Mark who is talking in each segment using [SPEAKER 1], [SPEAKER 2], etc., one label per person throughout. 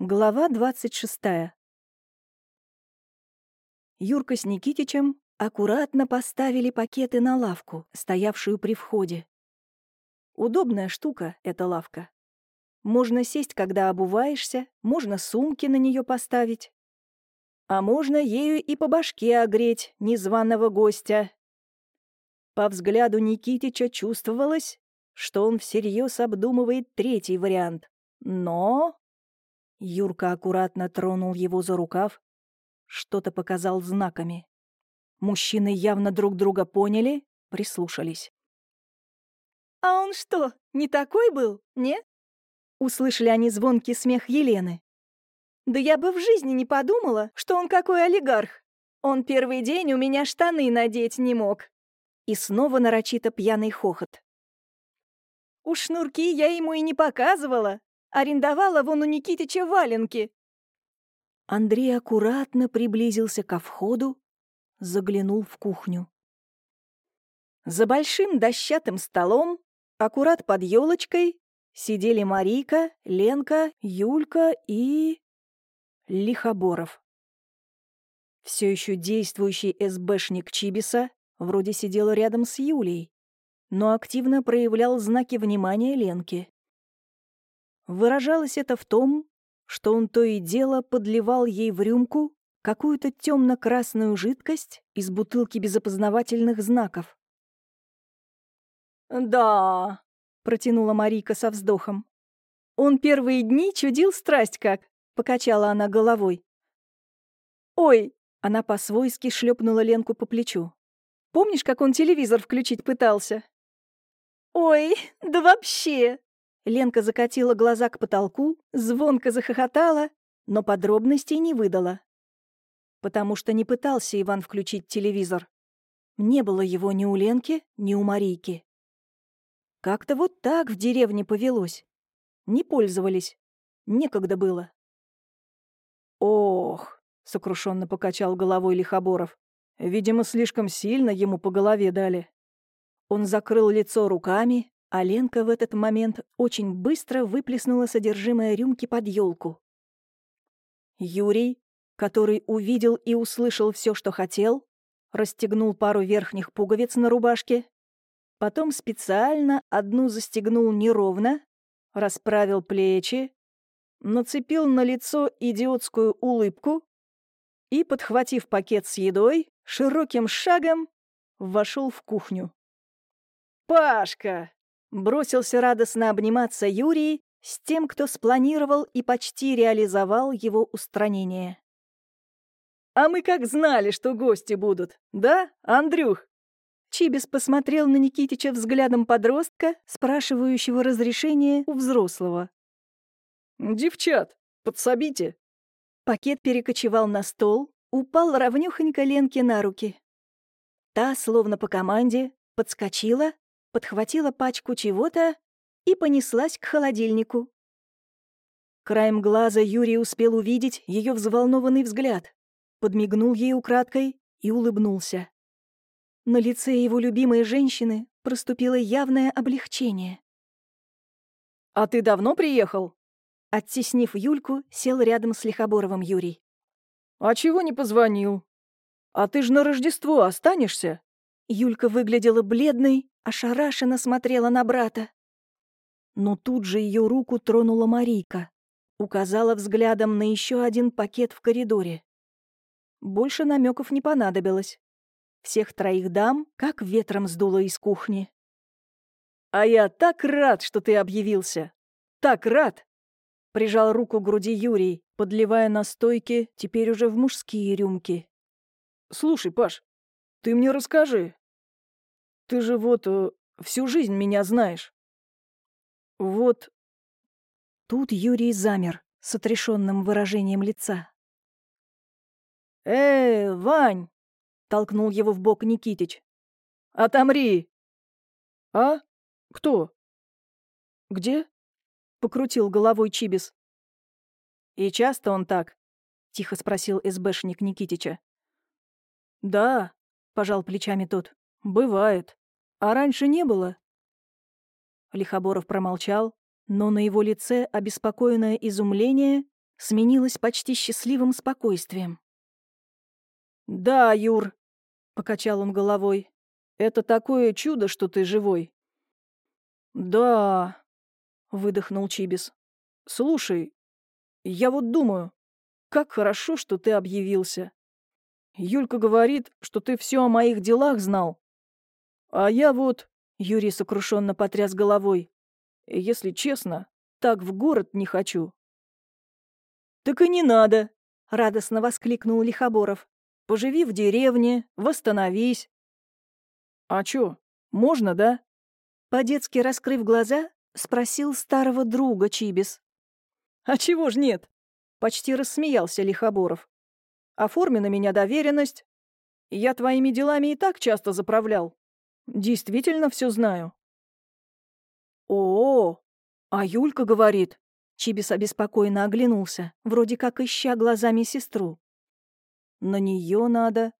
[SPEAKER 1] Глава двадцать шестая. Юрка с Никитичем аккуратно поставили пакеты на лавку, стоявшую при входе. Удобная штука эта лавка. Можно сесть, когда обуваешься, можно сумки на нее поставить. А можно ею и по башке огреть незваного гостя. По взгляду Никитича чувствовалось, что он всерьез обдумывает третий вариант. Но Юрка аккуратно тронул его за рукав, что-то показал знаками. Мужчины явно друг друга поняли, прислушались.
[SPEAKER 2] «А он что, не такой был, не?»
[SPEAKER 1] Услышали они звонкий смех Елены.
[SPEAKER 2] «Да я бы в жизни не подумала, что он какой олигарх. Он первый день у меня штаны надеть не мог».
[SPEAKER 1] И снова нарочито пьяный хохот.
[SPEAKER 2] «Уж шнурки я ему и не показывала. Арендовала вон у Никитича валенки».
[SPEAKER 1] Андрей аккуратно приблизился ко входу, заглянул в кухню. За большим дощатым столом, аккурат под елочкой, сидели Марика, Ленка, Юлька и... Лихоборов. Все еще действующий СБшник Чибиса вроде сидел рядом с Юлей, но активно проявлял знаки внимания Ленки. Выражалось это в том, что он то и дело подливал ей в рюмку какую-то темно-красную жидкость из бутылки без опознавательных знаков.
[SPEAKER 2] «Да», — протянула Марика со вздохом. «Он первые дни чудил страсть как», — покачала она головой. «Ой», — она по-свойски шлепнула Ленку по плечу. «Помнишь, как он телевизор включить пытался?» «Ой, да вообще!»
[SPEAKER 1] Ленка закатила глаза к потолку, звонко захохотала, но подробностей не выдала. Потому что не пытался Иван включить телевизор. Не было его ни у Ленки, ни у Марийки. Как-то вот так в деревне повелось. Не пользовались. Некогда было. «Ох!» — сокрушенно покачал головой Лихоборов. «Видимо, слишком сильно ему по голове дали». Он закрыл лицо руками, а Ленка в этот момент очень быстро выплеснула содержимое рюмки под елку. Юрий, который увидел и услышал все, что хотел, расстегнул пару верхних пуговиц на рубашке, потом специально одну застегнул неровно, расправил плечи, нацепил на лицо идиотскую улыбку и, подхватив пакет с едой, широким шагом вошел в кухню. «Пашка!» Бросился радостно обниматься Юрий с тем, кто спланировал и почти реализовал его устранение. «А мы как знали, что гости будут, да, Андрюх?» Чибис посмотрел на Никитича взглядом подростка, спрашивающего разрешения у взрослого.
[SPEAKER 3] «Девчат, подсобите!»
[SPEAKER 1] Пакет перекочевал на стол, упал ровнёхонько Ленке на руки. Та, словно по команде, подскочила, подхватила пачку чего-то и понеслась к холодильнику. Краем глаза Юрий успел увидеть ее взволнованный взгляд, подмигнул ей украдкой и улыбнулся. На лице его любимой женщины проступило явное облегчение.
[SPEAKER 3] «А ты давно приехал?»
[SPEAKER 1] Оттеснив Юльку, сел рядом с Лихоборовым Юрий.
[SPEAKER 3] «А чего не позвонил? А ты ж на Рождество останешься?»
[SPEAKER 1] Юлька выглядела бледной, ошарашенно смотрела на брата. Но тут же ее руку тронула Марийка, указала взглядом на еще один пакет в коридоре. Больше намеков не понадобилось. Всех троих дам как ветром сдуло из кухни.
[SPEAKER 3] «А я так рад, что ты объявился! Так рад!» Прижал руку к груди Юрий, подливая на стойке теперь уже в мужские рюмки. «Слушай, Паш, ты мне расскажи, ты же вот э, всю жизнь меня знаешь. Вот...»
[SPEAKER 1] Тут Юрий замер с отрешенным выражением лица.
[SPEAKER 3] «Эй, Вань!» — толкнул его в бок Никитич. «Отомри!» «А? Кто?» «Где?» — покрутил головой Чибис. «И часто он так?» — тихо спросил СБшник Никитича. «Да», — пожал плечами тот, — «бывает». А раньше не было?» Лихоборов промолчал, но на его лице обеспокоенное изумление
[SPEAKER 2] сменилось почти счастливым спокойствием.
[SPEAKER 3] «Да, Юр», — покачал он головой, — «это такое чудо, что ты живой». «Да», — выдохнул Чибис. «Слушай, я вот думаю, как хорошо, что ты объявился. Юлька говорит, что ты все о моих делах знал. А я вот...» — Юрий сокрушенно потряс головой. «Если честно, так в город не хочу». «Так и не надо!» — радостно воскликнул Лихоборов. «Поживи в деревне, восстановись». «А чё, можно, да?»
[SPEAKER 2] По-детски раскрыв глаза, спросил старого друга Чибис.
[SPEAKER 3] «А чего ж нет?» — почти рассмеялся Лихоборов. «Оформи на меня доверенность. Я твоими делами и так часто заправлял. Действительно все знаю». «О, а Юлька говорит...»
[SPEAKER 2] Чибис обеспокоенно оглянулся, вроде как ища глазами сестру.
[SPEAKER 3] «На нее надо...»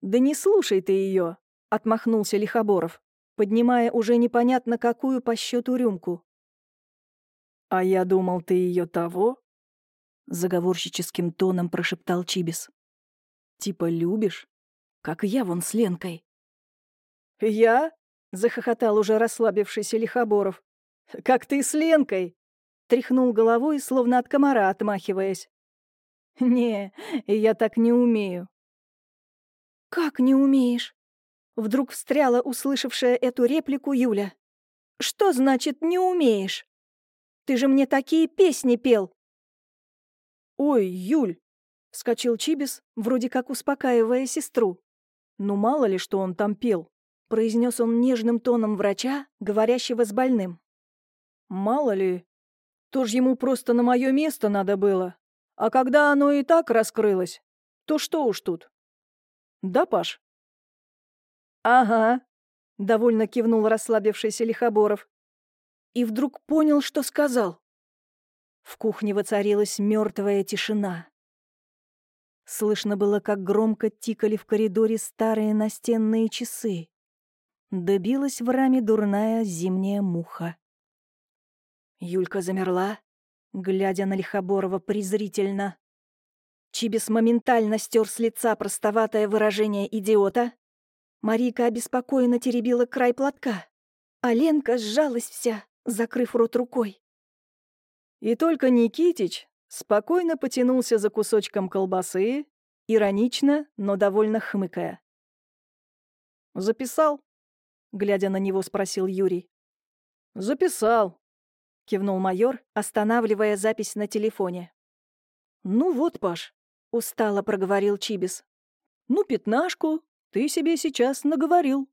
[SPEAKER 3] «Да не слушай ты ее, отмахнулся Лихоборов, поднимая уже непонятно какую по счету рюмку. «А я думал, ты ее того?» Заговорщическим тоном прошептал Чибис. «Типа любишь? Как я вон с Ленкой». «Я?» — захохотал уже расслабившийся Лихоборов. «Как ты с Ленкой?» Тряхнул головой, словно от комара отмахиваясь. «Не, я так не умею».
[SPEAKER 2] «Как не умеешь?» Вдруг встряла услышавшая эту реплику Юля. «Что значит «не умеешь»? Ты же мне такие песни пел!»
[SPEAKER 3] «Ой, Юль!» — вскочил Чибис, вроде как успокаивая сестру. «Ну мало ли, что он там пел», — произнес он нежным тоном врача, говорящего с больным. «Мало ли, то ж ему просто на мое место надо было. А когда оно и так раскрылось, то что уж тут? Да, Паш? Ага, довольно кивнул расслабившийся Лихоборов. И вдруг понял, что сказал. В кухне воцарилась мертвая тишина. Слышно было, как громко тикали в коридоре старые настенные часы. Добилась в раме дурная зимняя муха. Юлька замерла, глядя на Лихоборова презрительно. Чибис моментально стер с лица простоватое выражение идиота. Марика обеспокоенно теребила край платка, а Ленка сжалась вся, закрыв рот рукой. И только Никитич спокойно потянулся за кусочком колбасы, иронично, но довольно хмыкая. «Записал?» — глядя на него, спросил Юрий. «Записал», кивнул майор, останавливая запись на телефоне. «Ну вот, Паш», — устало проговорил Чибис. «Ну, пятнашку ты себе сейчас наговорил».